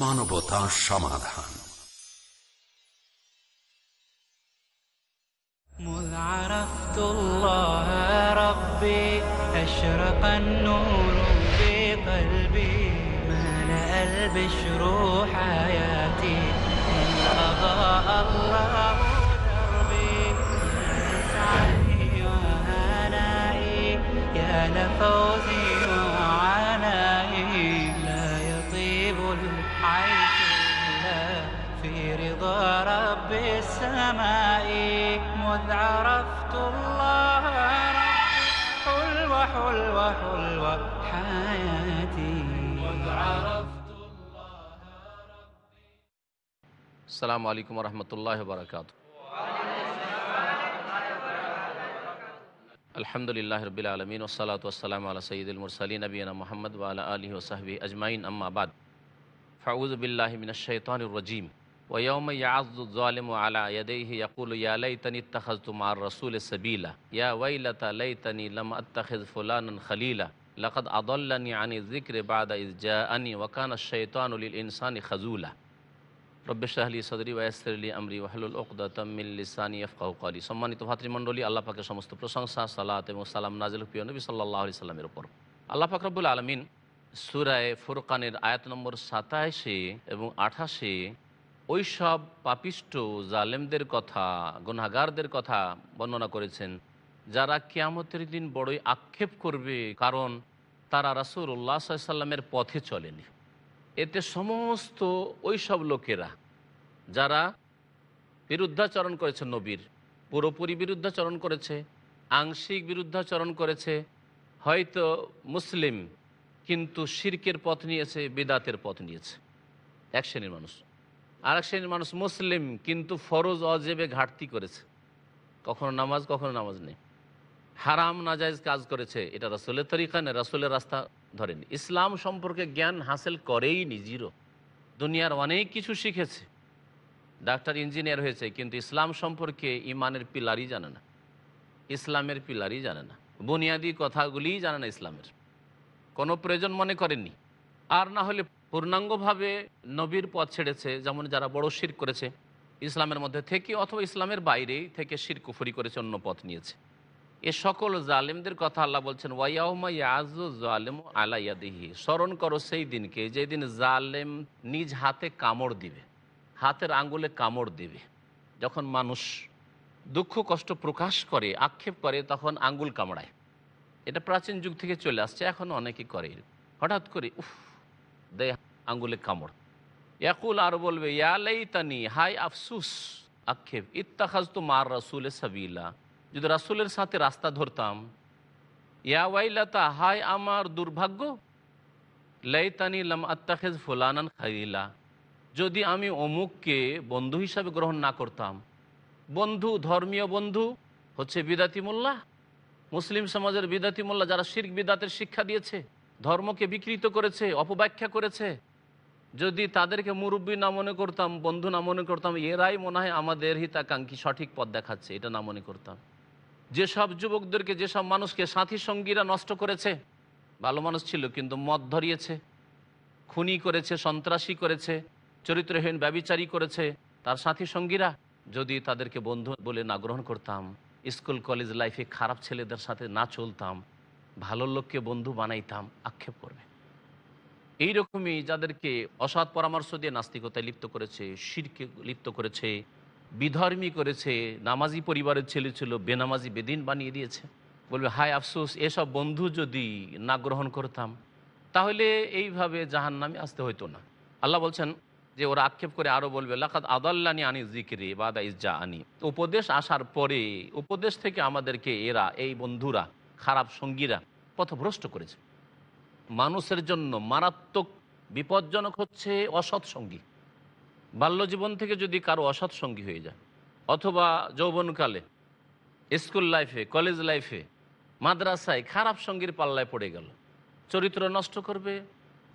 মানবতা সমাধান مذ عرفت الله ربي أشرق النور في قلبي ملأ البشر حياتي إن أضاء الله دربي يا سعدي وهنائي يا لفوزي سمائي مذ عرفت الله ربي حلوة حلوة حلوة حياتي مذ عرفت الله ربي السلام عليكم ورحمة الله وبركاته আলহামদুলিল্লাহ রবিল আলমিন ওসালাত ওসালাম আল্লাহ সঈদুল মুরসালী নবীনা মোহাম্মদ ওয়ালা আলী ওসাহবি আজমাইন আম্মাবাদ ফাউজবিল্লাহমিন শৈতানুর রজিম ওয়ম ইয়াজুজালিম আলা ইয়াদেহি ইয়া লাইতানি ইত্তাখাযতু মা'আর রাসূলি সাবিলা ইয়া ওয়াইলাতা লাইতানি লাম আত্তাখিজ ফুলানান খলিলা লাকাদ আদাল্লানি আনি যিকরি বাদা ইয জাআনি ওয়া কানা আশ-শাইতানু ইনসানি খাজুলা রব্বেশাহলি সদরি ওয়াসরলি আমরি ওয়াহলুল ওকদাতাম মিন লিসানি ইয়াফকাহু সম্মানিত ভাতৃমণ্ডলী, আল্লাহ পাকের সমস্ত প্রশংসা, সালাত এবং সালাম নাজিল প্রিয় নবী সাল্লাল্লাহু আলাইহি সাল্লামের উপর। আল্লাহ পাক রব্বুল আলামিন সূরা ফুরকানের আয়াত নম্বর 27 এবং 28 ওই সব পাপিষ্ট জালেমদের কথা গুনাগারদের কথা বর্ণনা করেছেন, যারা কিয়ামতের দিন বড়ই আক্ষেপ করবে, কারণ তারা রাসুল উল্লাহ সাল্লামের পথে চলেনি। এতে সমস্ত ওই সব লোকেরা, যারা বিরুদ্ধাচরণ করেছে নবীর, পুরোপুরি বিরুদ্ধাচরণ করেছে, আংশিক বিরুদ্ধাচরণ করেছে, হয়তো মুসলিম, কিন্তু শির্কের পথ নিয়েছে, বেদাতের পথ নিয়েছে। এক শ্রেণির মানুষ। আর এক শ্রেণির মানুষ মুসলিম, কিন্তু ফরজ, অজেবে ঘাটতি করেছে। কখনো নামাজ কখনো নামাজ নেই। হারাম নাজাইজ কাজ করেছে। এটা রাসুলের তরিকা নেই রাসুলের রাস্তা ধরেনি। ইসলাম সম্পর্কে জ্ঞান হাসিল করেই নি জিরো। দুনিয়ার অনেক কিছু শিখেছে। ডাক্তার, ইঞ্জিনিয়ার হয়েছে, কিন্তু ইসলাম সম্পর্কে ইমানের পিলারই জানে না। ইসলামের পিলারই জানে না। বুনিয়াদি কথাগুলিই জানে না ইসলামের। কোনো প্রয়োজন মনে করেননি। আর না হলে পূর্ণাঙ্গভাবে নবীর পথ ছেড়েছে, যেমন যারা বড় শির করেছে, ইসলামের মধ্যে থেকে অথবা ইসলামের বাইরেই থেকে শির কুফরি করেছে, অন্য পথ নিয়েছে। এ সকল জালেমদের কথা আল্লাহ বলছেন ওয়াইয়াউমা ইয়াজু জালেম আলাইয়াদিহি স্মরণ করো সেই দিনকে, যেদিন জালেম নিজ হাতে কামড় দিবে, হাতের আঙ্গুলে কামড় দিবে। যখন মানুষ দুঃখ, কষ্ট প্রকাশ করে, আক্ষেপ করে, তখন আঙ্গুল কামড়ায়। এটা প্রাচীন যুগ থেকে চলে আসছে, এখন অনেকে করে। হঠাৎ করে, উফ দেয় আঙ্গুলে কামড়। ইয়াকুল আর বলবে ইয়ালাই তানি হাই আফসুস, আক্ষেপ ইত্তাখাজ তো মার রাসুল সাবিলা। যদি রাসুলের সাথে রাস্তা ধরতাম, ইয়া ওয়াইলাতা, হাই আমার দুর্ভাগ্য, লাইতানি লাম আত্তাখেজ ফুলানান খাইলা। যদি আমি অমুককে বন্ধু হিসাবে গ্রহণ না করতাম, বন্ধু, ধর্মীয় বন্ধু হচ্ছে বিদাতি মোল্লা মুসলিম সমাজের বিদাতি মোল্লা যারা শির্ক বিদাতের শিক্ষা দিয়েছে ধর্মকে বিকৃত করেছে, অপব্যাখ্যা করেছে। যদি তাদেরকে মুরব্বী না মনে করতাম, বন্ধু না মনে করতাম, এরাই মনে হয় আমাদের হিতাকাঙ্ক্ষী সঠিক পথ দেখাচ্ছে, এটা না মনে করতাম। যেসব যুবকদেরকে, যেসব মানুষকে সাথী সঙ্গীরা নষ্ট করেছে, ভালো মানুষ ছিল, কিন্তু মদ ধরিয়েছে, খুনি করেছে, সন্ত্রাসী করেছে, চরিত্রহীন, ব্যবিচারী করেছে, তার সাথী সঙ্গীরা, যদি তাদেরকে বন্ধু বলে না গ্রহণ করতাম, স্কুল, কলেজ লাইফে খারাপ ছেলেদের সাথে না চলতাম ভালো লোককে বন্ধু বানাইতাম, আক্ষেপ করবে। এইরকমই যাদেরকে অসৎ পরামর্শ দিয়ে নাস্তিকতায় লিপ্ত করেছে, শিরকে লিপ্ত করেছে, বিধর্মী করেছে, নামাজি পরিবারের ছেলে ছিল, বেনামাজি বেদিন বানিয়ে দিয়েছে। বলবে, হায় আফসোস, এসব বন্ধু যদি না গ্রহণ করতাম, তাহলে এইভাবে জাহান নামে আসতে হইতো না। আল্লাহ বলছেন যে, ওরা আক্ষেপ করে আরও বলবে লাকাত আদাল্লানি আনি জিকিরে বাদা ইজ্জা আনি উপদেশ আসার পরে, উপদেশ থেকে আমাদেরকে এরা, এই বন্ধুরা খারাপ সঙ্গীরা পথভ্রষ্ট করেছে। মানুষের জন্য মারাত্মক বিপজ্জনক হচ্ছে অসৎ সঙ্গী। বাল্যজীবন থেকে যদি কারও অসৎ সঙ্গী হয়ে যায়, অথবা যৌবনকালে স্কুল লাইফে, কলেজ লাইফে, মাদ্রাসায় খারাপ সঙ্গীর পাল্লায় পড়ে গেল, চরিত্র নষ্ট করবে,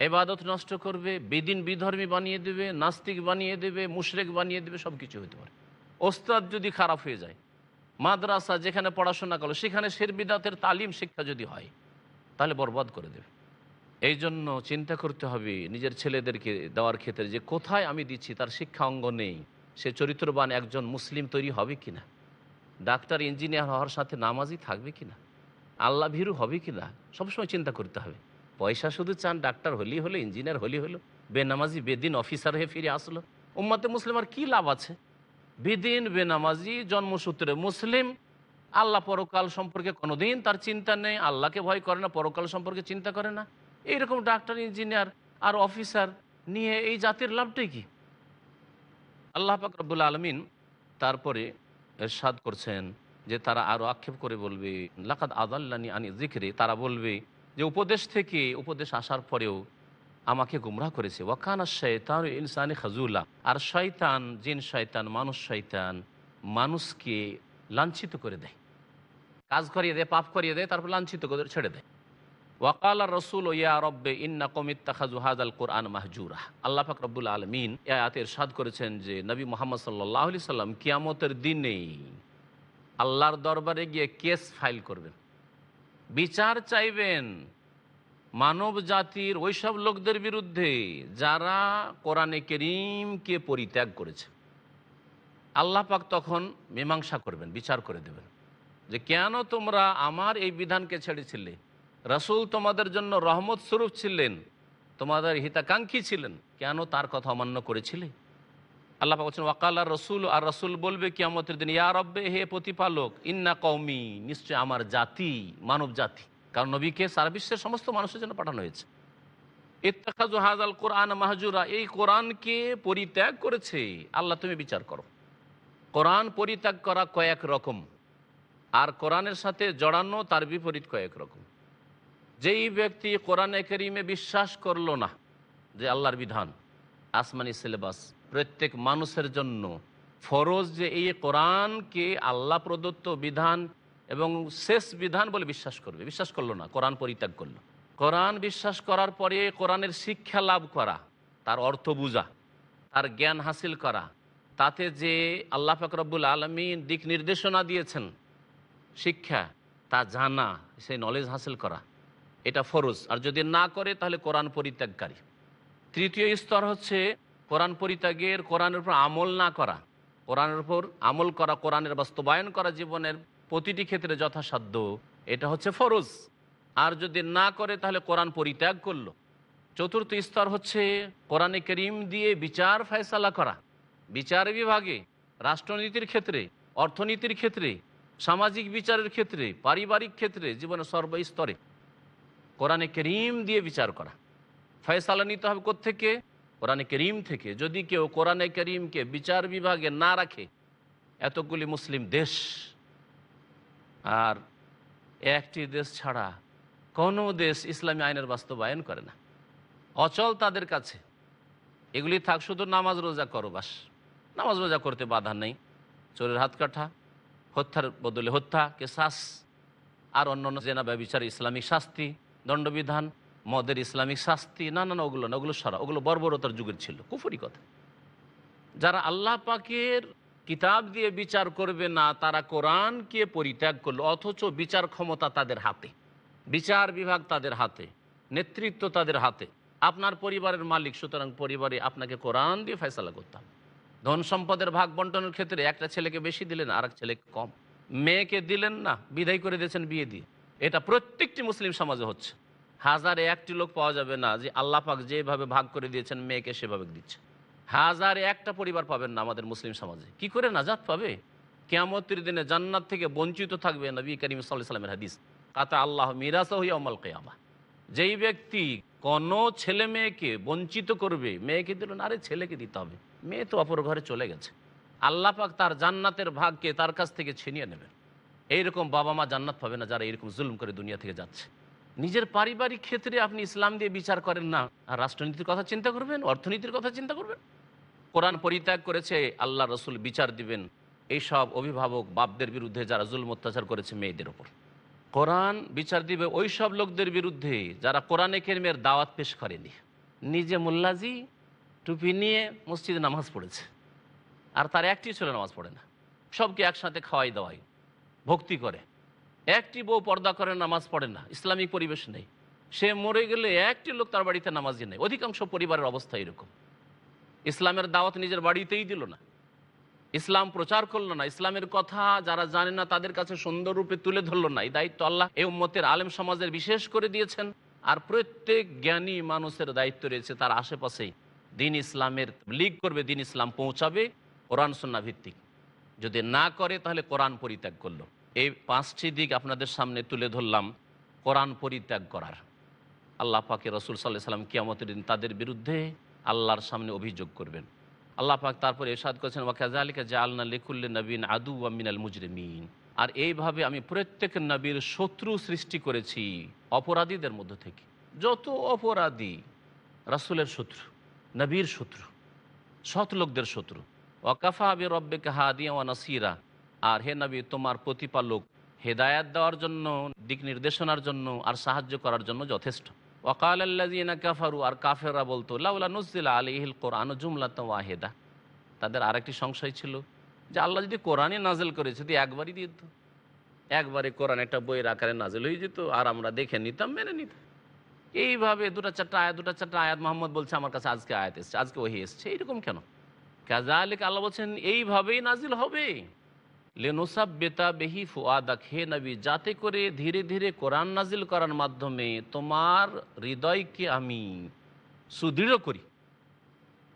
এবাদত নষ্ট করবে, বেদিন বিধর্মী বানিয়ে দেবে, নাস্তিক বানিয়ে দেবে, মুশরেক বানিয়ে দেবে সব কিছু হতে পারে। ওস্তাদ যদি খারাপ হয়ে যায় মাদ্রাসা যেখানে পড়াশোনা করল, সেখানে শের বিদাতের তালিম শিক্ষা যদি হয়, তাহলে বরবাদ করে দেবে। এই জন্য চিন্তা করতে হবে নিজের ছেলেদেরকে দেওয়ার ক্ষেত্রে যে কোথায় আমি দিচ্ছি, তার শিক্ষা অঙ্গ নেই। সে চরিত্রবান একজন মুসলিম তৈরি হবে কি না ডাক্তার, ইঞ্জিনিয়ার হওয়ার সাথে নামাজি থাকবে কিনা? আল্লাহ ভীরু হবে কিনা? সবসময় চিন্তা করতে হবে। পয়সা শুধু চান, ডাক্তার হলেই হলো, ইঞ্জিনিয়ার হলেই হলো, বেনামাজি, বেদিন অফিসার হয়ে ফিরে আসলো। উম্মাতে মুসলিম আর কী লাভ আছে? বেদিন বেনামাজি, জন্মসূত্রে মুসলিম। আল্লাহ পরকাল সম্পর্কে কোনোদিন তার চিন্তা নেই। আল্লাহকে ভয় করে না, পরকাল সম্পর্কে চিন্তা করে না। এইরকম ডাক্তার, ইঞ্জিনিয়ার আর অফিসার নিয়ে এই জাতির লাভটাই কি? আল্লাহ পাক রব্বুল আলমিন তারপরে এরশাদ করছেন যে তারা আরও আক্ষেপ করে বলবে লাকাত আদাল্লানি আনি জিকরে তারা বলবে যে উপদেশ থেকে উপদেশ আসার পরেও আমাকে গুমরাহ করেছে। ওয়াকানা শয়তান ইনসানি খাজুল্লাহ আর শয়তান, জিন শয়তান, মানুষ শয়তান, মানুষকে লাঞ্ছিত করে দেয়। কাজ করিয়ে দেয়, পাপ করিয়ে দেয়, তারপর লাঞ্ছিত করে ছেড়ে দেয়। ওয়াকাল রসুল, ইয়া রব্বে ইন্না কমিত্তাখাজু হাজাল কোরআন মাহজুরা। আল্লাহ ফাক রব্বুল আলমিন আয়াতের সাদ করেছেন যে, নবী মোহাম্মদ সাল্লাহ আলি সাল্লাম কিয়ামতের দিনেই আল্লাহর দরবারে গিয়ে কেস ফাইল করবেন। বিচার চাইবেন। মানব জাতির ওইসব লোকদের বিরুদ্ধে যারা কোরআনে করিমকে পরিত্যাগ করেছে। আল্লাহ পাক তখন মীমাংসা করবেন, বিচার করে দেবেন যে কেন তোমরা আমার এই বিধানকে ছেড়েছিলে? রসুল তোমাদের জন্য রহমত স্বরূপ ছিলেন, তোমাদের হিতাকাঙ্ক্ষী ছিলেন, কেন তার কথা অমান্য করেছিলে? আল্লাহ বলছেন ওয়াকাল্লা রসুল আর রসুল বলবে কিয়ামতের দিন, ইয়া রব্বে, হে প্রতিপালক, ইন্না কৌমি নিশ্চয় আমার জাতি মানব জাতি কারণ নবীকে সারা বিশ্বের সমস্ত মানুষের জন্য পাঠানো হয়েছে। ইত্তাখাজু হাজাল কোরআন মাহজুরা, এই কোরআনকে পরিত্যাগ করেছে। আল্লাহ, তুমি বিচার করো। কোরআন পরিত্যাগ করা কয়েক রকম, আর কোরআনের সাথে জড়ানো তার বিপরীত কয়েক রকম। যেই ব্যক্তি কোরআনে করিমে বিশ্বাস করল না যে আল্লাহর বিধান, আসমানি সিলেবাস, প্রত্যেক মানুষের জন্য ফরজ যে এই কোরআনকে আল্লাহ প্রদত্ত বিধান এবং শেষ বিধান বলে বিশ্বাস করবে। বিশ্বাস করল না, কোরআন পরিত্যাগ করল। কোরআন বিশ্বাস করার পরে কোরআনের শিক্ষা লাভ করা, তার অর্থ বুঝা, তার জ্ঞান হাসিল করা, তাতে যে আল্লাহ ফাকরবুল আলমিন দিক নির্দেশনা দিয়েছেন শিক্ষা, তা জানা, সেই নলেজ হাসিল করা, এটা ফরজ। আর যদি না করে, তাহলে কোরআন পরিত্যাগকারী। তৃতীয় স্তর হচ্ছে কোরআন পরিত্যাগের, কোরআনের উপর আমল না করা, কোরআনের উপর আমল করা, কোরআনের বাস্তবায়ন করা জীবনের প্রতিটি ক্ষেত্রে যথাসাধ্য, এটা হচ্ছে ফরজ। আর যদি না করে, তাহলে কোরআন পরিত্যাগ করল। চতুর্থ স্তর হচ্ছে কোরআনে করিম দিয়ে বিচার ফয়সালা করা। বিচার বিভাগে, রাষ্ট্রনীতির ক্ষেত্রে, অর্থনীতির ক্ষেত্রে, সামাজিক বিচারের ক্ষেত্রে, পারিবারিক ক্ষেত্রে, জীবনের সর্বস্তরে কোরআনে করিম দিয়ে বিচার করা। ফয়সালা নিতে হবে থেকে কোরআনে করিম থেকে। যদি কেউ কোরআনে করিমকে বিচার বিভাগে না রাখে, এতগুলি মুসলিম দেশ আর একটি দেশ ছাড়া কোনো দেশ ইসলামী আইনের বাস্তবায়ন করে না। অচল তাদের কাছে। এগুলি থাক, শুধু নামাজ রোজা করো বাস। নামাজ রোজা করতে বাধা নেই। চোরের হাত কাটা, হত্যার বদলে হত্যা কে কেসাস, আর অন্যান্য জেনা ব্যবচার, ইসলামিক শাস্তি, দণ্ডবিধান, মদের ইসলামিক শাস্তি না না না ওগুলো না, ওগুলো সারা ওগুলো বর্বরতার যুগের ছিল। কুফরি কথা। যারা আল্লাহ পাকের কিতাব দিয়ে বিচার করবে না, তারা কোরআনকে পরিত্যাগ করল, অথচ বিচার ক্ষমতা তাদের হাতে। বিচার বিভাগ তাদের হাতে, নেতৃত্ব তাদের হাতে। আপনার পরিবারের মালিক, সুতরাং পরিবারে আপনাকে কোরআন দিয়ে ফয়সালা করতাম ধন সম্পদের ভাগ বন্টনের ক্ষেত্রে একটা ছেলেকে বেশি দিলেন আর এক ছেলেকে কম। মেয়েকে দিলেন না, বিদায় করে দিয়েছেন বিয়ে দিয়ে। এটা প্রত্যেকটি মুসলিম সমাজে হচ্ছে। হাজারে একটি লোক পাওয়া যাবে না যে আল্লাহ পাক যেভাবে ভাগ করে দিয়েছেন, মেয়েকে সেভাবে দিচ্ছে। হাজার একটা পরিবার পাবেন না আমাদের মুসলিম সমাজে। কি করে নাজাত পাবে? কেয়ামতের দিনে জান্নাত থেকে বঞ্চিত থাকবে নবী করিম সাল্লাহ সাল্লামের হাদিস। কাতা আল্লাহ মিরাসা হইয়া কেয়ামা। যেই ব্যক্তি কোনো ছেলে মেয়েকে বঞ্চিত করবে, মেয়েকে দিল না, আরে ছেলেকে দিতে হবে। মেয়ে তো অপর ঘরে চলে গেছে। আল্লাহ পাক তার জান্নাতের ভাগকে তার কাছ থেকে ছিনিয়ে নেবেন। এইরকম বাবা মা জান্নাত পাবে না যারা এরকম জুলুম করে দুনিয়া থেকে যাচ্ছে। নিজের পারিবারিক ক্ষেত্রে আপনি ইসলাম দিয়ে বিচার করেন না। আর রাষ্ট্রনীতির কথা চিন্তা করবেন, অর্থনীতির কথা চিন্তা করবেন। কোরআন পরিত্যাগ করেছে, আল্লাহ রসুল বিচার দিবেন। এইসব অভিভাবক বাপদের বিরুদ্ধে যারা জুলম অত্যাচার করেছে মেয়েদের ওপর কোরআন বিচার দিবে ওই সব লোকদের বিরুদ্ধে যারা কোরআনে কেরমের দাওয়াত পেশ করেনি। নিজে মোল্লাজি, টুপি নিয়ে মসজিদে নামাজ পড়েছে। আর তার একটি ছেলে নামাজ পড়ে না। সবকে একসাথে খাওয়াই দাওয়াই ভক্তি করে। একটি বউ পর্দা করে নামাজ পড়ে না, ইসলামিক পরিবেশ নেই। সে মরে গেলে একটি লোক তার বাড়িতে নামাজি নেই। অধিকাংশ পরিবারের অবস্থা এরকম। ইসলামের দাওয়াত নিজের বাড়িতেই দিল না। ইসলাম প্রচার করল না। ইসলামের কথা যারা জানে না, তাদের কাছে সুন্দর রূপে তুলে ধরলো না। এই দায়িত্ব আল্লাহ এই উম্মতের আলেম সমাজের বিশেষ করে দিয়েছেন। আর প্রত্যেক জ্ঞানী মানুষের দায়িত্ব রয়েছে তার আশেপাশেই। দিন ইসলামের লিগ করবে, দিন ইসলাম পৌঁছাবে। কোরআন সন্না ভিত্তিক। যদি না করে, তাহলে কোরআন পরিত্যাগ করল। এই পাঁচটি দিক আপনাদের সামনে তুলে ধরলাম কোরআন পরিত্যাগ করার। আল্লাহ পাকে রসুল সাল্লাহ সাল্লাম কিয়ামতের দিন তাদের বিরুদ্ধে আল্লাহর সামনে অভিযোগ করবেন। আল্লাহ পাক তারপরে এরশাদ করেছেন ওয়াকাজা আলিকা জা আলনা লিকুল্লি নবীন আদু মিনাল মুজরিমিন। আর এইভাবে আমি প্রত্যেক নবীর শত্রু সৃষ্টি করেছি অপরাধীদের মধ্য থেকে। যত অপরাধী রাসুলের শত্রু, নবীর শত্রু, সৎ লোকদের শত্রু। ওয়াকাফা আবি রব্বেকে হাদিয়া ওয়া নাসিরা। আর হে নবী, তোমার প্রতিপালক হেদায়াত দেওয়ার জন্য, দিক নির্দেশনার জন্য আর সাহায্য করার জন্য যথেষ্ট। ওয়াকাল আল্লাজিনা কাফারু, আর কাফেররা বলতো, লাউলা নুজিলা আলিহিল কোরআন জুমলাত ওয়াহেদা। তাদের আরেকটি সংশয় ছিল যে আল্লাহ যদি কোরআনে নাজেল করেছে যদি একবারই দিত, একবারে কোরআন একটা বইয়ের আকারে নাজেল হয়ে যেত, আর আমরা দেখে নিতাম, মেনে নিতাম। এইভাবে দুটা চারটা আয়াত, দুটা চারটা আয়াত মোহাম্মদ বলছে, আমার কাছে আজকে আয়াত এসছে, আজকে ওহি এসছে। এইরকম কেন? কাজা আলিক আল্লাহ বলছেন, এইভাবেই নাজিল হবে। লেনোসাব বেতা বেহি ফুয়াদাক হে নবী, যাতে করে ধীরে ধীরে কোরআন নাজিল করার মাধ্যমে তোমার হৃদয়কে আমি সুদৃঢ় করি।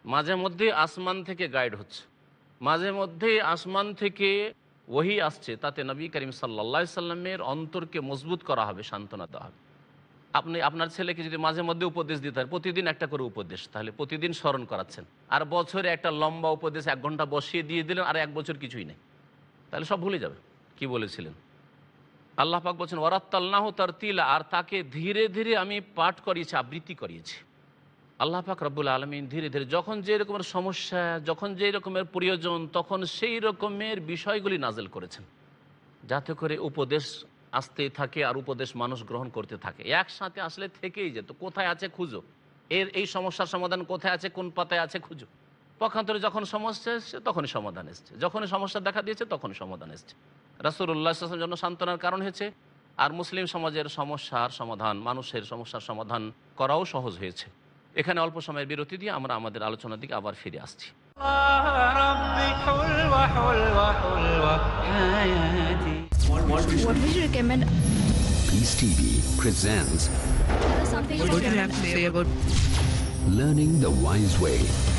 মাঝে মধ্যে আসমান থেকে গাইড হচ্ছে। মাঝে মধ্যে আসমান থেকে ওহি আসছে, তাতে নবী করিম সাল্লা সাল্লামের অন্তরকে মজবুত করা হবে, সান্ত্বনা দেওয়া হবে। আপনি, আপনার ছেলেকে যদি মাঝে মধ্যে উপদেশ দিতে হয়, প্রতিদিন একটা করে উপদেশ, তাহলে প্রতিদিন স্মরণ করাচ্ছেন। আর বছরে একটা লম্বা উপদেশ এক ঘণ্টা বসিয়ে দিয়ে দিলেন, আর এক বছর কিছুই নেই। তাহলে সব ভুলে যাবে। কি বলেছিলেন? আল্লাহ পাক বলছেন ওরাত্তাল্লাহ তার তিলা আর তাকে ধীরে ধীরে আমি পাঠ করিয়েছি, আবৃত্তি করিয়েছি। আল্লাহ পাক রব্বুল আলমিন ধীরে ধীরে যখন যে রকমের সমস্যা, যখন যে রকমের প্রয়োজন, তখন সেই রকমের বিষয়গুলি নাজেল করেছেন। যাতে করে উপদেশ আসতে থাকে আর উপদেশ মানুষ গ্রহণ করতে থাকে। একসাথে আসলে থেকেই যেত। কোথায় আছে খুঁজো? এর এই সমস্যার সমাধান কোথায় আছে, কোন পাতায় আছে খুঁজো? পক্ষান্তরে যখন সমস্যা এসছে তখনই সমাধান এসছে। যখনই সমস্যা দেখা দিয়েছে তখনই সমাধান এসছে। রাসুল্লাহাম জন্য সান্ত্বনার কারণ হয়েছে আর মুসলিম সমাজের সমস্যার সমাধান মানুষের সমস্যার সমাধান করাও সহজ হয়েছে। এখানে অল্প সময়ের বিরতি দিয়ে আমরা আমাদের আলোচনার দিকে আবার ফিরে আসছি। Learning the wise way.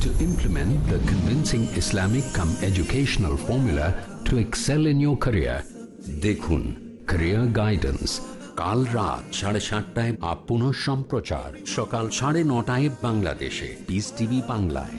To implement the convincing Islamic come educational formula to excel in your career. দেখুন career guidance কাল রাত সাড়ে সাতটায় আপন সম্প্রচার সকাল সাড়ে নটায় বাংলাদেশে পিস টিভি বাংলায়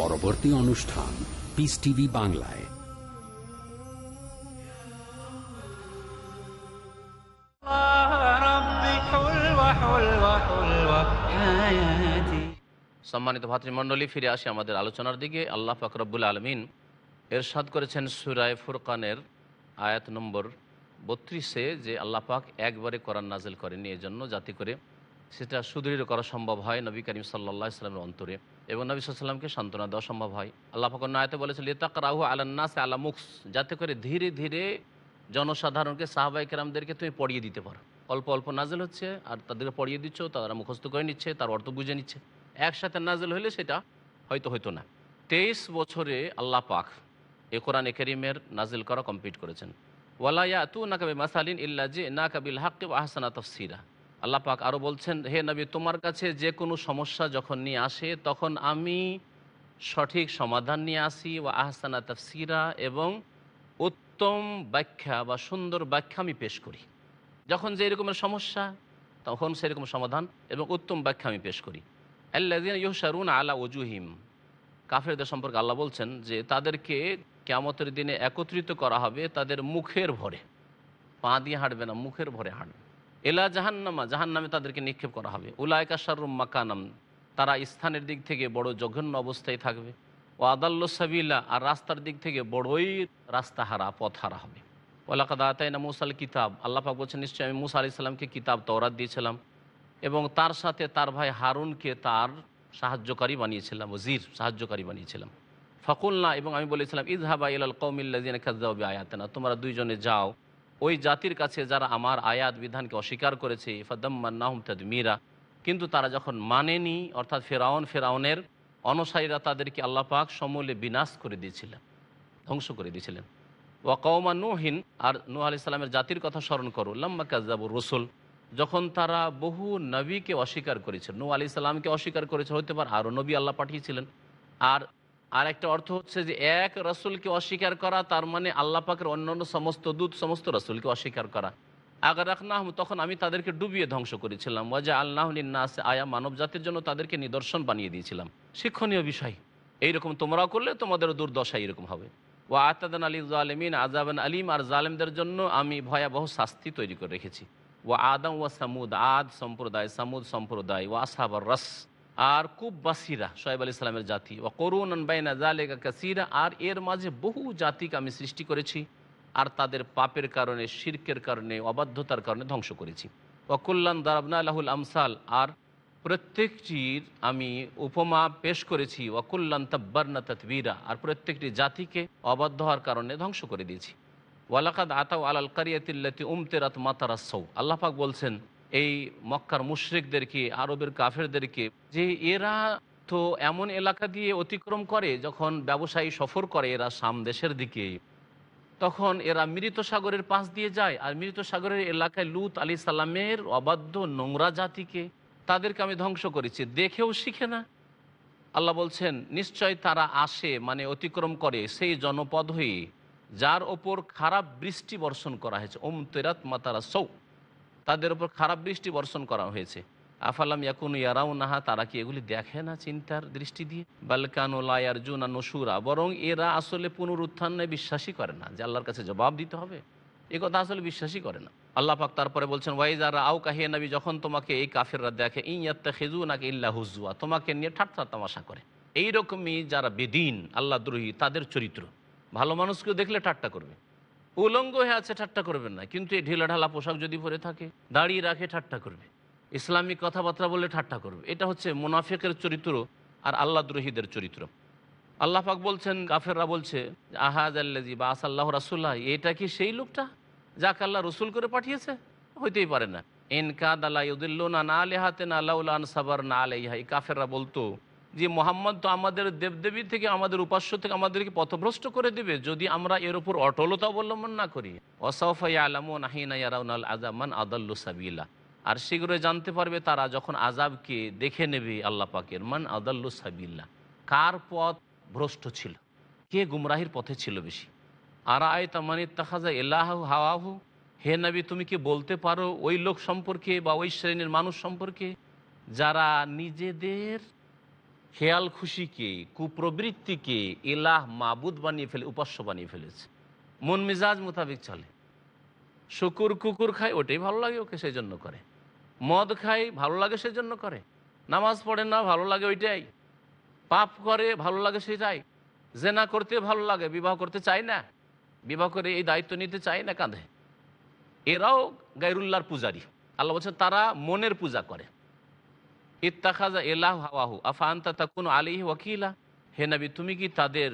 পরবর্তী অনুষ্ঠান পিস টিভি বাংলায়। সম্মানিত ভাতৃমণ্ডলী, ফিরে আসি আমাদের আলোচনার দিকে। আল্লাহ ফাকরবুল আলমিন এরশাদ করেছেন সুরায় ফুরকানের আয়াত নম্বর বত্রিশে, যে আল্লাহ পাক একবারে করার নাজেল করেনি এজন্য জাতি করে সেটা সুদৃঢ় করা সম্ভব হয় নবী করিম সাল্লা ইসলামের অন্তরে এবং নবী সাল্লামকে সান্ত্বনা দেওয়া সম্ভব হয়। আল্লাহ পাক অন্য আয়তে বলেছিল ইতাক রাহু আলান্নাস আলা মুখস যাতে করে ধীরে ধীরে জনসাধারণকে সাহাবাই কেরামদেরকে তুমি পড়িয়ে দিতে পারো। অল্প অল্প নাজেল হচ্ছে, আর তাদেরকে পড়িয়ে দিচ্ছ, তারা মুখস্থ করে নিচ্ছে, তার অর্থ বুঝে নিচ্ছে। একসাথে নাজেল হলে সেটা হয়তো হয়তো না। তেইশ বছরে আল্লাহ পাক এ কোরআনে করিমের নাজিল করা কমপ্লিট করেছেন। ওয়ালাইয়া তু নাকাবে মাসালিন ইল্লা যে না কাবিল হাক্কে আহসানা তফসিরা আল্লাহ পাক আরও বলছেন, হে নবী, তোমার কাছে যে কোনো সমস্যা যখন নিয়ে আসে, তখন আমি সঠিক সমাধান নিয়ে আসি ও আহসানা তফসিরা এবং উত্তম ব্যাখ্যা বা সুন্দর ব্যাখ্যা আমি পেশ করি। যখন যে এরকমের সমস্যা, তখন সেরকম সমাধান এবং উত্তম ব্যাখ্যা আমি পেশ করি। আল্লাদিন ইহসারুন আলা ওজুহিম কাফেরদের সম্পর্কে আল্লাহ বলছেন যে, তাদেরকে কেয়ামতের দিনে একত্রিত করা হবে তাদের মুখের ভরে। পা দিয়ে হাঁটবে না, মুখের ভরে হাঁটবে। এলা জাহান্নামা, জাহান্নামে তাদেরকে নিক্ষেপ করা হবে। উলায়কা শারুম মাকানাম, তারা স্থানের দিক থেকে বড় জঘন্য অবস্থায় থাকবে। ও আদাল্ল সাবিলা, আর রাস্তার দিক থেকে বড়ই রাস্তা হারা, পথ হারা হবে। ওলাকাদা আতাইনা মুসাল কিতাব আল্লাপাক বলছেন, নিশ্চয়ই আমি মুসা আলি সাল্লামকে কিতাব তওরাত দিয়েছিলাম এবং তার সাথে তার ভাই হারুনকে তার সাহায্যকারী বানিয়েছিলাম ওজির সাহায্যকারী বানিয়েছিলাম। ফকুলনা, এবং আমি বলেছিলাম ইজহাবা ইলাল কৌমিল্লাজিন খাজাউবি আয়াতেনা তোমরা দুইজনে যাও ওই জাতির কাছে যারা আমার আয়াত বিধানকে অস্বীকার করেছে ফদ্দাম্মান্নাহম তদমিরা। কিন্তু তারা যখন মানেনি, অর্থাৎ ফেরাউন, ফেরাউনের অনুসারীরা তাদেরকে আল্লাহ পাক সমূলে বিনাশ করে দিয়েছিলেন, ধ্বংস করে দিয়েছিলেন। ওয়াকৌমা নুহিন, আর নূহ আলি সাল্লামের জাতির কথা স্মরণ করো, লাম্মা কাজাবুর রসুল। যখন তারা বহু নবীকে অস্বীকার করেছে নূ আলি সাল্লামকে অস্বীকার করেছে হতে পারে আরও নবী আল্লাহ পাঠিয়েছিলেন। আর আর একটা অর্থ হচ্ছে যে এক রসুলকে অস্বীকার করা, তার মানে আল্লাহ পাকের অন্যান্য সমস্ত দূত, সমস্ত রসুলকে অস্বীকার করা। আগার রাখনাহম, তখন আমি তাদেরকে ডুবিয়ে ধ্বংস করেছিলাম। ওয়াজা আল্লাহনাস আয়া মানব জাতির জন্য তাদেরকে নিদর্শন বানিয়ে দিয়েছিলাম। শিক্ষণীয় বিষয়। এইরকম তোমরাও করলে তোমাদের দুর্দশা এরকম হবে। ও আতাদান আলী জালেমিন আজাবান আলিম, আর জালেমদের জন্য আমি ভয়াবহ শাস্তি তৈরি করে রেখেছি। ও আদম ও সামুদ, আদ সম্প্রদায়, সামুদ সম্প্রদায় ও আসাবার রস আর কুববাসীরা সোহেব আলী ইসলামের জাতি। ও করুন বাইনা জালেকা কাসিরা, আর এর মাঝে বহু জাতিকে আমি সৃষ্টি করেছি, আর তাদের পাপের কারণে, শির্কের কারণে, অবাধ্যতার কারণে ধ্বংস করেছি। ওকুল্লান দারাবনা আলাহুল আমসাল, আর প্রত্যেকটির আমি উপমা পেশ করেছি ওয়াকুল্লান তাব্বারনা তৎবীরা আর প্রত্যেকটি জাতিকে অবাধ্য হওয়ার কারণে ধ্বংস করে দিয়েছি। ওয়ালাকাদ আতাও আলাল কারিয়াতিল্লাতি উমতেরাত মাতারাসৌ আল্লাহাক বলছেন এই মক্কার মুশরিকদেরকে, আরবের কাফেরদেরকে, যে এরা তো এমন এলাকা দিয়ে অতিক্রম করে যখন ব্যবসায়ী সফর করে এরা সাম দেশের দিকে, তখন এরা মৃত সাগরের পাশ দিয়ে যায়। আর মৃত সাগরের এলাকায় লুত আলি সাল্লামের অবাধ্য নোংরা জাতিকে তাদেরকে আমি ধ্বংস করেছি। দেখেও শিখে না। আল্লাহ বলছেন, নিশ্চয় তারা আসে মানে অতিক্রম করে সেই জনপদ হয়ে, যার ওপর খারাপ বৃষ্টি বর্ষণ করা হয়েছে। ওম তেরাত মাতারা সৌ। তাদের ওপর খারাপ বৃষ্টি বর্ষণ করা হয়েছে। আফালাম ইয়াকুন ইয়ারাও নাহা তারা কি এগুলি দেখে না চিন্তার দৃষ্টি দিয়ে? বালকান ও লায়ার জুনা নসুরা, বরং এরা আসলে পুনরুত্থানে বিশ্বাসই করে না, যে আল্লাহর কাছে জবাব দিতে হবে। এ কথা আসলে বিশ্বাসই করে না। আল্লাহ পাক তারপরে বলছেন ওয়াইজারা আউ কাহিয়ে নবী, যখন তোমাকে এই কাফেররা দেখে ইয়াত্তা খেজু নাকি ইল্লা হুজুয়া তোমাকে নিয়ে ঠাট্টা তামাশা করে। এইরকমই যারা বেদিন, আল্লাহ দ্রোহী, তাদের চরিত্র। ভালো মানুষকেও দেখলে ঠাট্টা করবে। উলঙ্গ হয়ে আছে, ঠাট্টা করবেন না। কিন্তু এই ঢিলা ঢালা পোশাক যদি পরে থাকে, দাঁড়িয়ে রাখে, ঠাট্টা করবে। ইসলামিক কথাবার্তা বলে ঠাট্টা করবে। এটা হচ্ছে মুনাফিকের চরিত্র আর আল্লাহ দ্রোহীদের চরিত্র। আল্লাহ পাক বলছেন, কাফেররা বলছে আহাজ আল্লাজি বা আসাল্লাহ রাসুল্লাহ এটা কি সেই লোকটা যাকে আল্লাহ রসুল করে পাঠিয়েছে? হইতেই পারে না। এনকাদ আল্লাহ ইউদুল্লো না না লেহাতে না আল্লাহ সাবার না আলাইহা। এই কাফেররা বলতো যে মোহাম্মদ তো আমাদের দেবদেবী থেকে, আমাদের উপাস্য থেকে আমাদেরকে পথভ্রষ্ট করে দেবে, যদি আমরা এর উপর অটলতা অবলম্বন না করি। অসফাই আলামু নাহিনা ইয়ারাউনাল আজামান আদাল্লু আর শীঘ্রই জানতে পারবে তারা যখন আজাবকে দেখে নেবে আল্লাহ পাকের, মান আদাল্লু সাবিল্লা কার পথ ভ্রষ্ট ছিল? কে গুমরাহির পথে ছিল বেশি? আর আয় তামানি তাহাজা এলাহ হাওয়াহু? হে নবী, তুমি কি বলতে পারো ওই লোক সম্পর্কে বা ওই শ্রেণির মানুষ সম্পর্কে? যারা নিজেদের খেয়াল খুশিকে কুপ্রবৃত্তিকে এলাহ মাবুদ বানিয়ে ফেলে, উপাস্য বানিয়ে ফেলেছে। মন মেজাজ মোতাবেক চলে। শুকুর কুকুর খায়, ওটাই ভালো লাগে ওকে সেই জন্য করে। মদ খায়, ভালো লাগে সেই জন্য করে। নামাজ পড়ে না, ভালো লাগে ওইটাই। পাপ করে, ভালো লাগে সেটাই। জেনা করতে ভালো লাগে, বিবাহ করতে চায় না। বিবাহ করে এই দায়িত্ব নিতে চায় না কাঁধে এরাও গাইরুল্লাহর পূজারী। আল্লাহ বলছেন, তারা মনের পূজা করে। ইত্তাখাজা এলাহ হাওয়াহু আফান্তা তাকুন আলিহি ওয়াকিলা? হে নবী, তুমি কি তাদের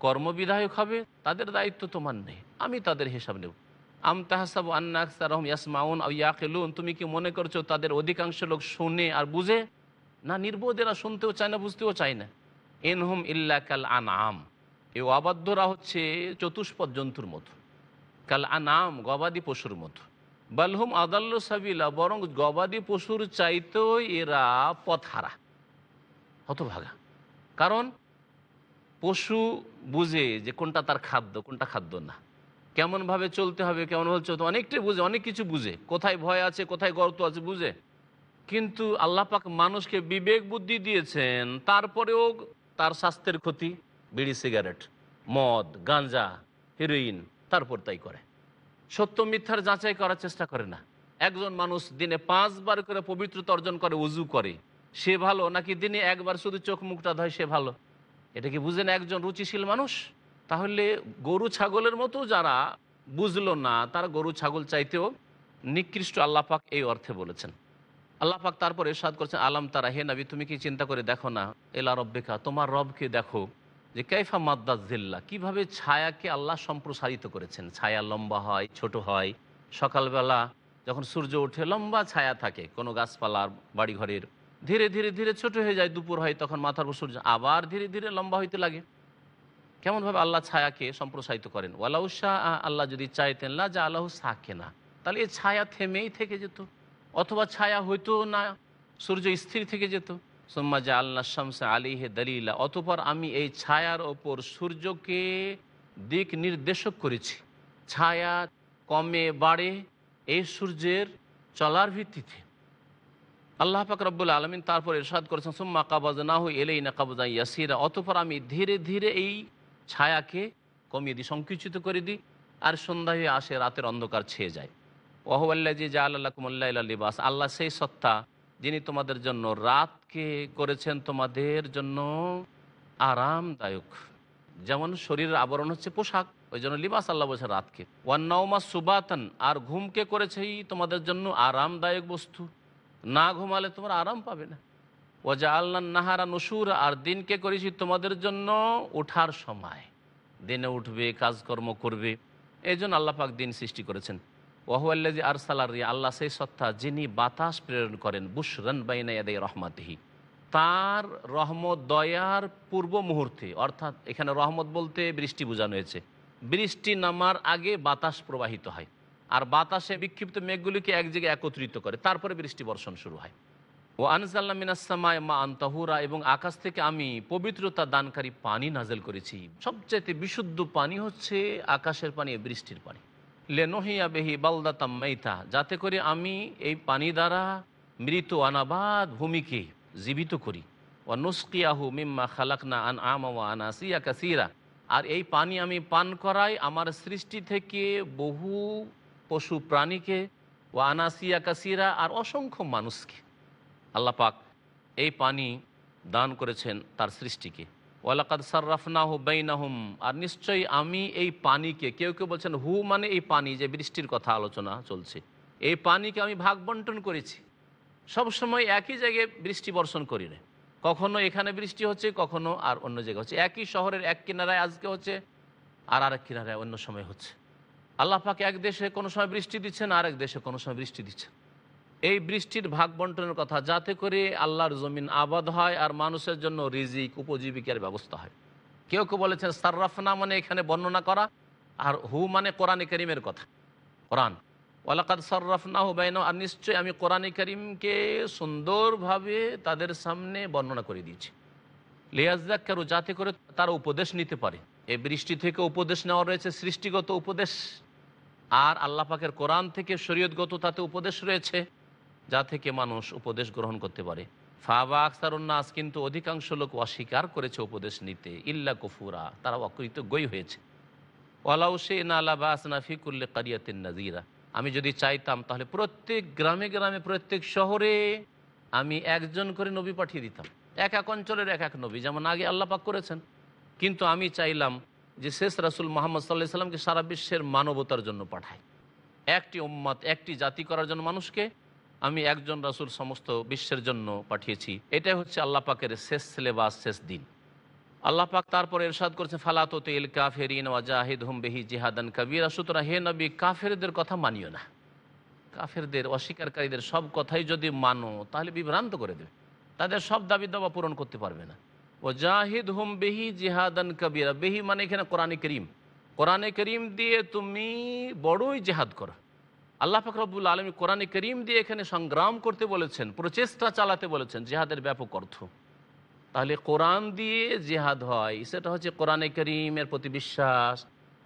কর্মবিধায়ক হবে? তাদের দায়িত্ব তোমার নেই, আমি তাদের হিসাব নেব। আম তাহাসাবু আন্না আখতারহম ইয়াসমাউন ইয়াকিলুন, তুমি কি মনে করছ তাদের অধিকাংশ লোক শুনে আর বুঝে? না, নির্বোধেরা শুনতেও চায় না, বুঝতেও চায় না। এনহুম ইল্লা কাল আনাম এই অবাধ্যরা হচ্ছে চতুষ্পদ জন্তুর মতো। কাল আনাম গবাদি পশুর মতো। বালহুম আদাল্ল সাবিলা, বরং গবাদি পশুর চাইতেও এরা পথহারা, হতভাগা। কারণ পশু বুঝে যে কোনটা তার খাদ্য, কোনটা খাদ্য না। কেমনভাবে চলতে হবে কেমনভাবে চলতে অনেকটাই বুঝে, অনেক কিছু বুঝে। কোথায় ভয় আছে, কোথায় গর্ত আছে, বুঝে। কিন্তু আল্লাহ পাক মানুষকে বিবেক বুদ্ধি দিয়েছেন, তারপরেও তার স্বাস্থ্যের ক্ষতি, বিড়ি, সিগারেট, মদ গাঞ্জা হিরোইন তারপর তাই করে। সত্য মিথ্যার যাচাই করার চেষ্টা করে না। একজন মানুষ দিনে পাঁচবার করে পবিত্রতা অর্জন করে, উজু করে। সে ভালো নাকি দিনে একবার শুধু চোখ মুখটা ধয় সে ভালো? এটা কি বুঝে না একজন রুচিশীল মানুষ? তাহলে গরু ছাগলের মতো যারা বুঝলো না, তারা গরু ছাগল চাইতেও নিকৃষ্ট আল্লাপাক এই অর্থে বলেছেন। আল্লাহ পাক তারপর এরশাদ করছেন, আলাম তারা, হে নবী, তুমি কি চিন্তা করে দেখো না? এলা রব্বেকা, তোমার রবকে দেখো। যে কাইফা মাদ্দাজ জিল্লা, কীভাবে ছায়াকে আল্লাহ সম্প্রসারিত করেছেন? ছায়া লম্বা হয়, ছোট হয়। সকালবেলা যখন সূর্য ওঠে, লম্বা ছায়া থাকে কোনো গাছপালার বাড়িঘরের। ধীরে ধীরে ধীরে ছোট হয়ে যায়, দুপুর হয় তখন মাথার উপর সূর্য আবার ধীরে ধীরে লম্বা হইতে লাগে। কেমনভাবে আল্লাহ ছায়াকে সম্প্রসারিত করেন? ওয়ালাউ শাহ আল্লাহ যদি চাইতেন, লা যা আল্লাহ সাকে না তাহলে এই ছায়া থেমেই থেকে যেত। অথবা ছায়া হইতো না, সূর্য স্থির থেকে যেত। সোম্মা জা আল্লাহ শামসা আলিহে দলিলা। অতপর আমি এই ছায়ার ওপর সূর্যকে দিক নির্দেশক করেছি। ছায়া কমে বাড়ে এই সূর্যের চলার ভিত্তিতে। আল্লাহ পাক রব্বুল আলমিন তারপর এরশাদ করেছেন, সুম্মা কাবাজ না হই এলেই না কাবাজা ইয়াসিরা। অতপর আমি ধীরে ধীরে এই ছায়াকে কমিয়ে দিই, সংকুচিত করে দিই আর সন্ধ্যা হয়ে আসে, রাতের অন্ধকার ছেয়ে যায়। ওহল্লা জি জা আল্লাহ কুমল্লা লিবাস। আল্লাহ সেই সত্তা যিনি তোমাদের জন্য রাতকে করেছেন, তোমাদের জন্য আরামদায়ক। যেমন শরীরের আবরণ হচ্ছে পোশাক, ওই জন্য লিবাস আল্লাহ বলছে রাতকে। ওয়ান্নাউমা সুবাতান, আর ঘুমকে করেছেই তোমাদের জন্য আরামদায়ক বস্তু। না ঘুমালে তোমার আরাম পাবে না। ওজা আল্লাহ নাহারা নসুর আর দিনকে করেছি তোমাদের জন্য ওঠার সময়। দিনে উঠবে, কাজকর্ম করবে। এই জন্য আল্লাপাক দিন সৃষ্টি করেছেন। ওয়াহুয়াল্লাজি আরসালার আল্লাহ সেই সত্তা যিনি বাতাস প্রেরণ করেন, বুশরান বাইনায়াদে রহমাতহি। তার রহমত, দয়ার পূর্ব মুহূর্তে, অর্থাৎ এখানে রহমত বলতে বৃষ্টি বোঝানো হয়েছে। বৃষ্টি নামার আগে বাতাস প্রবাহিত হয়। আর বাতাসে বিক্ষিপ্ত মেঘগুলিকে এক জায়গায় একত্রিত করে, তারপরে বৃষ্টি বর্ষণ শুরু হয়। ও আনজাল্লা মিনাসামায় মা আন্তাহুরা এবং আকাশ থেকে আমি পবিত্রতা দানকারী পানি নাজেল করেছি। সবচাইতে বিশুদ্ধ পানি হচ্ছে আকাশের পানি বৃষ্টির পানি। লেনহিয়া বেহি বালদা তাম্মাইতা যাতে করে আমি এই পানি দ্বারা মৃত আনাবাদ ভূমিকে জীবিত করি। ও নুস্কিয়াহু মিম্মা খালাকনা আন আমা আনাসিয়া কাসিরা। আর এই পানি আমি পান করাই আমার সৃষ্টি থেকে বহু পশু প্রাণীকে ও আনাসিয়া কাসিরা আর অসংখ্য মানুষকে। আল্লাপাক এই পানি দান করেছেন তার সৃষ্টিকে। ওয়ালাকাদ সার্রাফনাহু বাইনাহুম। আর নিশ্চয়ই আমি এই পানিকে, কেউ কেউ বলছেন হু মানে এই পানি যে বৃষ্টির কথা আলোচনা চলছে, এই পানিকে আমি ভাগ বন্টন করেছি। সবসময় একই জায়গায় বৃষ্টি বর্ষণ করি না। কখনো এখানে বৃষ্টি হচ্ছে, কখনো আর অন্য জায়গায় হচ্ছে। একই শহরের এক কিনারায় আজকে হচ্ছে, আর আরেক কিনারায় অন্য সময় হচ্ছে। আল্লাহ পাক এক দেশে কোনো সময় বৃষ্টি দিচ্ছেন আর এক দেশে কোনো সময় বৃষ্টি দিচ্ছেন। এই বৃষ্টির ভাগ বন্টনের কথা, যাতে করে আল্লাহর জমিন আবাদ হয় আর মানুষের জন্য রিজিক, উপজীবিকার ব্যবস্থা হয়। কেউ কেউ বলেছেন, সার্রাফনা মানে এখানে বর্ণনা করা, আর হু মানে কোরআনে করিমের কথা। কোরআন, ওয়ালাকাদ সার্রাফনা হু বাইন আর নিশ্চয়ই আমি কোরআনে করিমকে সুন্দরভাবে তাদের সামনে বর্ণনা করে দিয়েছি। লিয়াজাক্কারু যাতে করে তারা উপদেশ নিতে পারে। এই বৃষ্টি থেকে উপদেশ নেওয়া রয়েছে, সৃষ্টিগত উপদেশ। আর আল্লাহ পাকের কোরআন থেকে শরীয়তগত তাতে উপদেশ রয়েছে। যা থেকে মানুষ উপদেশ গ্রহণ করতে পারে। ফাবা আখতারুন্নাস কিন্তু অধিকাংশ লোক অস্বীকার করেছে উপদেশ নিতে। ইল্লা কুফুরা তারা অকৃতজ্ঞই হয়েছে। ওয়ালাউ সে নালা বাসনা ফিকুল্লে কারিয়াতিন নাজিরা আমি যদি চাইতাম, তাহলে প্রত্যেক গ্রামে গ্রামে, প্রত্যেক শহরে আমি একজন করে নবী পাঠিয়ে দিতাম। এক এক অঞ্চলের এক এক নবী, যেমন আগে আল্লাহ পাক করেছেন। কিন্তু আমি চাইলাম যে শেষ রাসুল মোহাম্মদ সাল্লাহ সাল্লামকে সারা বিশ্বের মানবতার জন্য পাঠায়। একটি উম্মত, একটি জাতি করার জন্য মানুষকে আমি একজন রাসুল সমস্ত বিশ্বের জন্য পাঠিয়েছি। এটাই হচ্ছে আল্লাহ পাকের শেষ সিলেবাস, শেষ দিন। আল্লাহ পাক তারপরে এরশাদ করেছে ফালাত তেল কাফেরিন ওয়াজাহিদ হুম বেহি জিহাদান কবিরা। সুতরাং হে নবী, কাফেরদের কথা মানিও না। কাফেরদের, অস্বীকারীদের সব কথাই যদি মানো, তাহলে বিভ্রান্ত করে দেবে। তাদের সব দাবি দাবা পূরণ করতে পারবে না। ও জাহিদ হুম বেহি জিহাদান কবিরা। বেহি মানে এখানে কোরআনে করিম। কোরআনে করিম দিয়ে তুমি বড়ই জেহাদ করো। আল্লাহ ফকরবুল আলমী কোরআনে করিম দিয়ে এখানে সংগ্রাম করতে বলেছেন, প্রচেষ্টা চালাতে বলেছেন, জেহাদের ব্যাপক অর্থ। তাহলে কোরআন দিয়ে জেহাদ হয়, সেটা হচ্ছে কোরআনে করিমের প্রতি বিশ্বাস,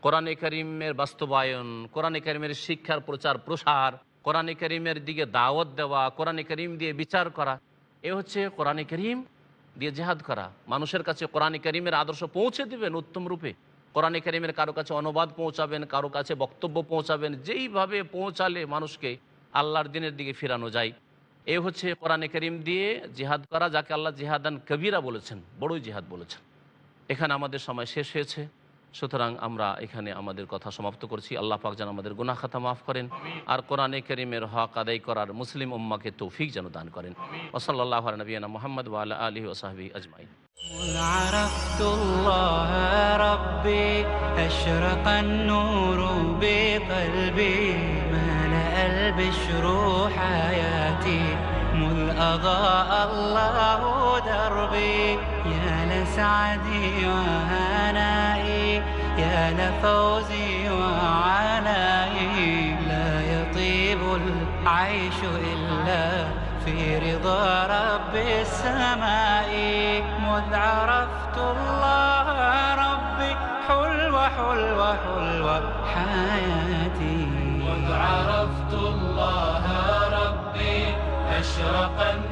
কোরআনে করিমের বাস্তবায়ন, কোরআনে করিমের শিক্ষার প্রচার, প্রসার, কোরআনে করিমের দিকে দাওয়াত দেওয়া, কোরআনে করিম দিয়ে বিচার করা, এ হচ্ছে কোরআনে করিম দিয়ে জেহাদ করা। মানুষের কাছে কোরআনে করিমের আদর্শ পৌঁছে দিবেন উত্তম রূপে। কোরআনে করিমের কারও কাছে অনুবাদ পৌঁছাবেন, কারও কাছে বক্তব্য পৌঁছাবেন, যেইভাবে পৌঁছালে মানুষকে আল্লাহর দিনের দিকে ফেরানো যায়। এ হচ্ছে কোরআনে করিম দিয়ে জিহাদ করা, যাকে আল্লাহ জিহাদান কবিরা বলেছেন, বড়ই জিহাদ বলেছেন। এখানে আমাদের সময় শেষ হয়েছে। সুতরাং আমরা এখানে আমাদের কথা সমাপ্ত করছি আল্লাহ পাক যেন আমাদের গুনাহ খাতা মাফ করেন আর কোরআনে করিমের হক আদায় করার মুসলিম উম্মাকে তৌফিক যেন দান করেন ওসল্লাহ নবীনা মোহাম্মদ ওয়াল আলহি ওসাহাবি আজমাইন مذ عرفت الله ربي أشرق النور بقلبي ملأ البشر حياتي مذ أضاء الله دربي يا لسعدي وهنائي يا لفوزي وعنائي لا يطيب العيش إلا في رضا رب السماء. مذ عرفت الله ربي حلوة حلوة حلوة حياتي. مذ عرفت الله ربي أشرق النور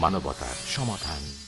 মানবতার সমাধান।